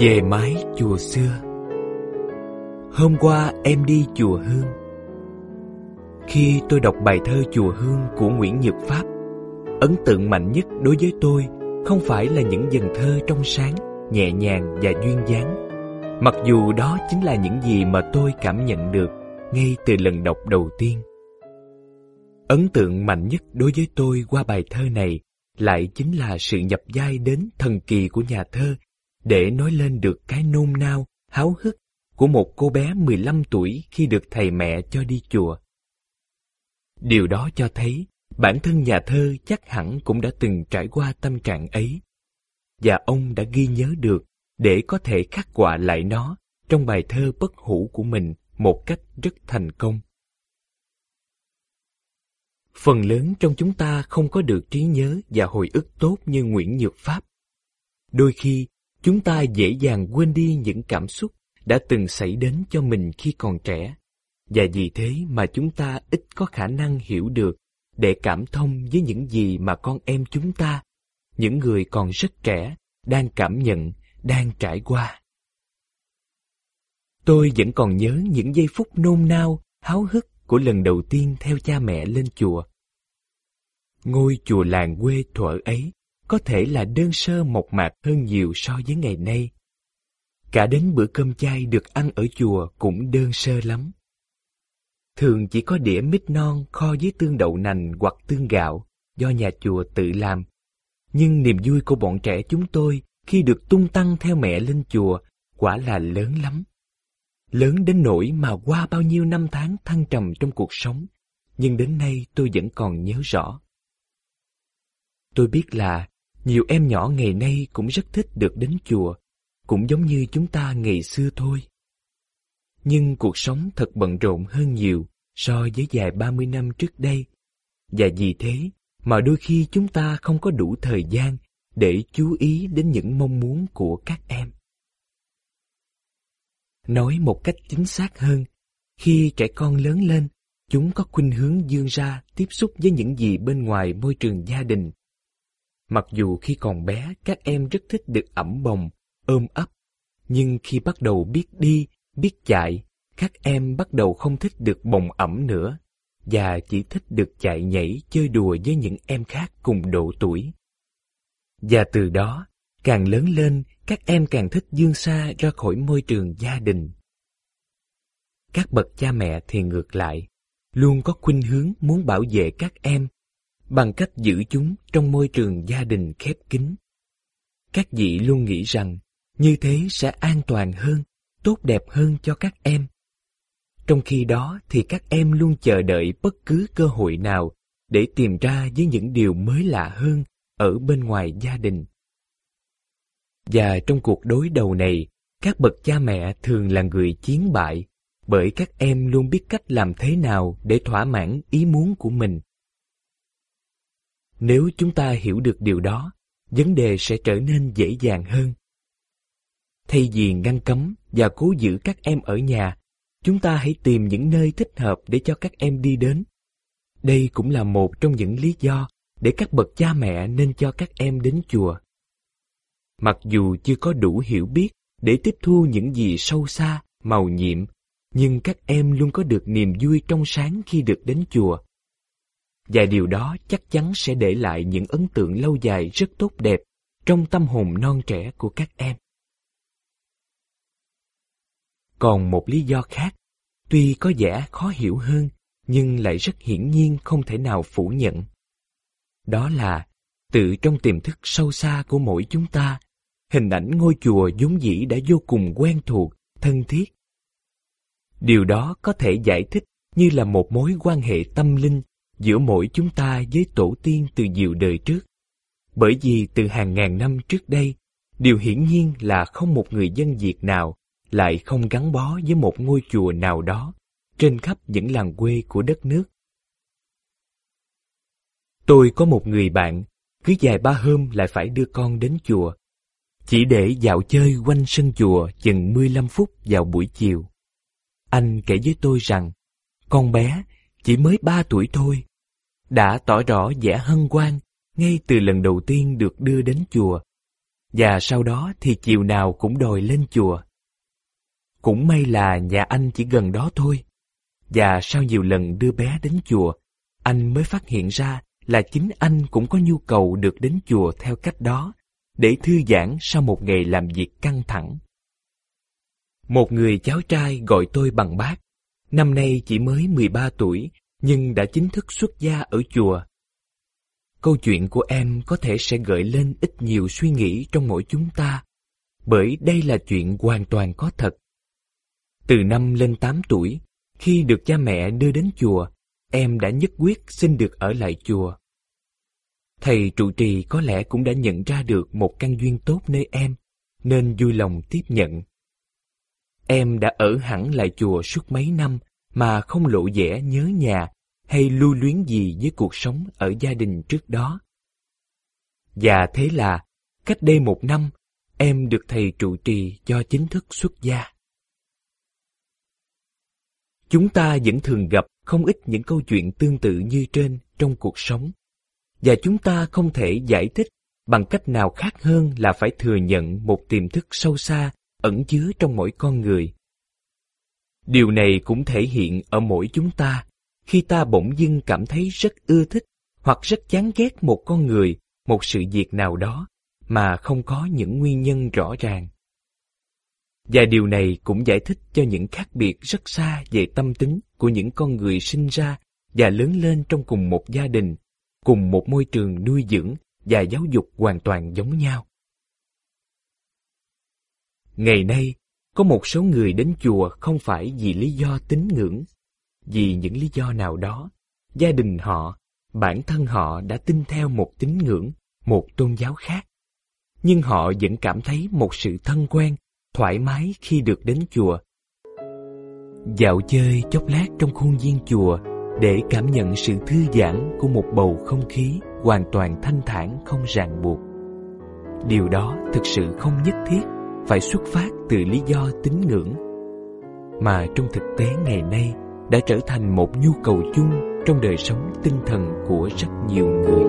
Về mái chùa xưa. Hôm qua em đi chùa Hương. Khi tôi đọc bài thơ Chùa Hương của Nguyễn Nhật Pháp Ấn tượng mạnh nhất đối với tôi không phải là những dần thơ trong sáng, nhẹ nhàng và duyên dáng Mặc dù đó chính là những gì mà tôi cảm nhận được ngay từ lần đọc đầu tiên. Ấn tượng mạnh nhất đối với tôi qua bài thơ này lại chính là sự nhập vai đến thần kỳ của nhà thơ để nói lên được cái nôn nao, háo hức của một cô bé 15 tuổi khi được thầy mẹ cho đi chùa. Điều đó cho thấy bản thân nhà thơ chắc hẳn cũng đã từng trải qua tâm trạng ấy. Và ông đã ghi nhớ được để có thể khắc họa lại nó trong bài thơ bất hủ của mình một cách rất thành công. Phần lớn trong chúng ta không có được trí nhớ và hồi ức tốt như Nguyễn Nhược Pháp. Đôi khi, chúng ta dễ dàng quên đi những cảm xúc đã từng xảy đến cho mình khi còn trẻ, và vì thế mà chúng ta ít có khả năng hiểu được để cảm thông với những gì mà con em chúng ta, những người còn rất trẻ, đang cảm nhận, đang trải qua. Tôi vẫn còn nhớ những giây phút nôn nao, háo hức của lần đầu tiên theo cha mẹ lên chùa. Ngôi chùa làng quê thuở ấy có thể là đơn sơ mộc mạc hơn nhiều so với ngày nay. Cả đến bữa cơm chay được ăn ở chùa cũng đơn sơ lắm. Thường chỉ có đĩa mít non kho với tương đậu nành hoặc tương gạo do nhà chùa tự làm. Nhưng niềm vui của bọn trẻ chúng tôi khi được tung tăng theo mẹ lên chùa quả là lớn lắm. Lớn đến nỗi mà qua bao nhiêu năm tháng thăng trầm trong cuộc sống, nhưng đến nay tôi vẫn còn nhớ rõ. Tôi biết là nhiều em nhỏ ngày nay cũng rất thích được đến chùa, cũng giống như chúng ta ngày xưa thôi. Nhưng cuộc sống thật bận rộn hơn nhiều so với vài ba mươi năm trước đây. Và vì thế mà đôi khi chúng ta không có đủ thời gian để chú ý đến những mong muốn của các em. Nói một cách chính xác hơn, khi trẻ con lớn lên, chúng có khuynh hướng dương ra tiếp xúc với những gì bên ngoài môi trường gia đình Mặc dù khi còn bé các em rất thích được ẩm bồng, ôm ấp, nhưng khi bắt đầu biết đi, biết chạy, các em bắt đầu không thích được bồng ẩm nữa và chỉ thích được chạy nhảy chơi đùa với những em khác cùng độ tuổi. Và từ đó, càng lớn lên, các em càng thích dương xa ra khỏi môi trường gia đình. Các bậc cha mẹ thì ngược lại, luôn có khuynh hướng muốn bảo vệ các em bằng cách giữ chúng trong môi trường gia đình khép kín. Các vị luôn nghĩ rằng như thế sẽ an toàn hơn, tốt đẹp hơn cho các em. Trong khi đó thì các em luôn chờ đợi bất cứ cơ hội nào để tìm ra với những điều mới lạ hơn ở bên ngoài gia đình. Và trong cuộc đối đầu này, các bậc cha mẹ thường là người chiến bại, bởi các em luôn biết cách làm thế nào để thỏa mãn ý muốn của mình. Nếu chúng ta hiểu được điều đó, vấn đề sẽ trở nên dễ dàng hơn. Thay vì ngăn cấm và cố giữ các em ở nhà, chúng ta hãy tìm những nơi thích hợp để cho các em đi đến. Đây cũng là một trong những lý do để các bậc cha mẹ nên cho các em đến chùa. Mặc dù chưa có đủ hiểu biết để tiếp thu những gì sâu xa, màu nhiệm, nhưng các em luôn có được niềm vui trong sáng khi được đến chùa và điều đó chắc chắn sẽ để lại những ấn tượng lâu dài rất tốt đẹp trong tâm hồn non trẻ của các em. Còn một lý do khác, tuy có vẻ khó hiểu hơn, nhưng lại rất hiển nhiên không thể nào phủ nhận. Đó là, tự trong tiềm thức sâu xa của mỗi chúng ta, hình ảnh ngôi chùa vốn dĩ đã vô cùng quen thuộc, thân thiết. Điều đó có thể giải thích như là một mối quan hệ tâm linh giữa mỗi chúng ta với tổ tiên từ nhiều đời trước. Bởi vì từ hàng ngàn năm trước đây, điều hiển nhiên là không một người dân Việt nào lại không gắn bó với một ngôi chùa nào đó trên khắp những làng quê của đất nước. Tôi có một người bạn, cứ vài ba hôm lại phải đưa con đến chùa, chỉ để dạo chơi quanh sân chùa chừng 15 phút vào buổi chiều. Anh kể với tôi rằng, con bé chỉ mới ba tuổi thôi, đã tỏ rõ vẻ hân hoan ngay từ lần đầu tiên được đưa đến chùa. và sau đó thì chiều nào cũng đòi lên chùa. Cũng may là nhà anh chỉ gần đó thôi. Và sau nhiều lần đưa bé đến chùa, anh mới phát hiện ra là chính anh cũng có nhu cầu được đến chùa theo cách đó, để thư giãn sau một ngày làm việc căng thẳng. Một người cháu trai gọi tôi bằng bác, năm nay chỉ mới 13 tuổi, nhưng đã chính thức xuất gia ở chùa. Câu chuyện của em có thể sẽ gợi lên ít nhiều suy nghĩ trong mỗi chúng ta, bởi đây là chuyện hoàn toàn có thật. Từ năm lên 8 tuổi, khi được cha mẹ đưa đến chùa, em đã nhất quyết xin được ở lại chùa. Thầy trụ trì có lẽ cũng đã nhận ra được một căn duyên tốt nơi em, nên vui lòng tiếp nhận. Em đã ở hẳn lại chùa suốt mấy năm mà không lộ vẻ nhớ nhà hay lưu luyến gì với cuộc sống ở gia đình trước đó. Và thế là, cách đây một năm, em được thầy trụ trì cho chính thức xuất gia. Chúng ta vẫn thường gặp không ít những câu chuyện tương tự như trên trong cuộc sống. Và chúng ta không thể giải thích bằng cách nào khác hơn là phải thừa nhận một tiềm thức sâu xa ẩn chứa trong mỗi con người. Điều này cũng thể hiện ở mỗi chúng ta khi ta bỗng dưng cảm thấy rất ưa thích hoặc rất chán ghét một con người, một sự việc nào đó mà không có những nguyên nhân rõ ràng. Và điều này cũng giải thích cho những khác biệt rất xa về tâm tính của những con người sinh ra và lớn lên trong cùng một gia đình, cùng một môi trường nuôi dưỡng và giáo dục hoàn toàn giống nhau. Ngày nay, có một số người đến chùa không phải vì lý do tín ngưỡng, vì những lý do nào đó, gia đình họ, bản thân họ đã tin theo một tín ngưỡng, một tôn giáo khác. Nhưng họ vẫn cảm thấy một sự thân quen thoải mái khi được đến chùa. Dạo chơi chốc lát trong khuôn viên chùa để cảm nhận sự thư giãn của một bầu không khí hoàn toàn thanh thản không ràng buộc. Điều đó thực sự không nhất thiết phải xuất phát từ lý do tín ngưỡng, mà trong thực tế ngày nay đã trở thành một nhu cầu chung trong đời sống tinh thần của rất nhiều người.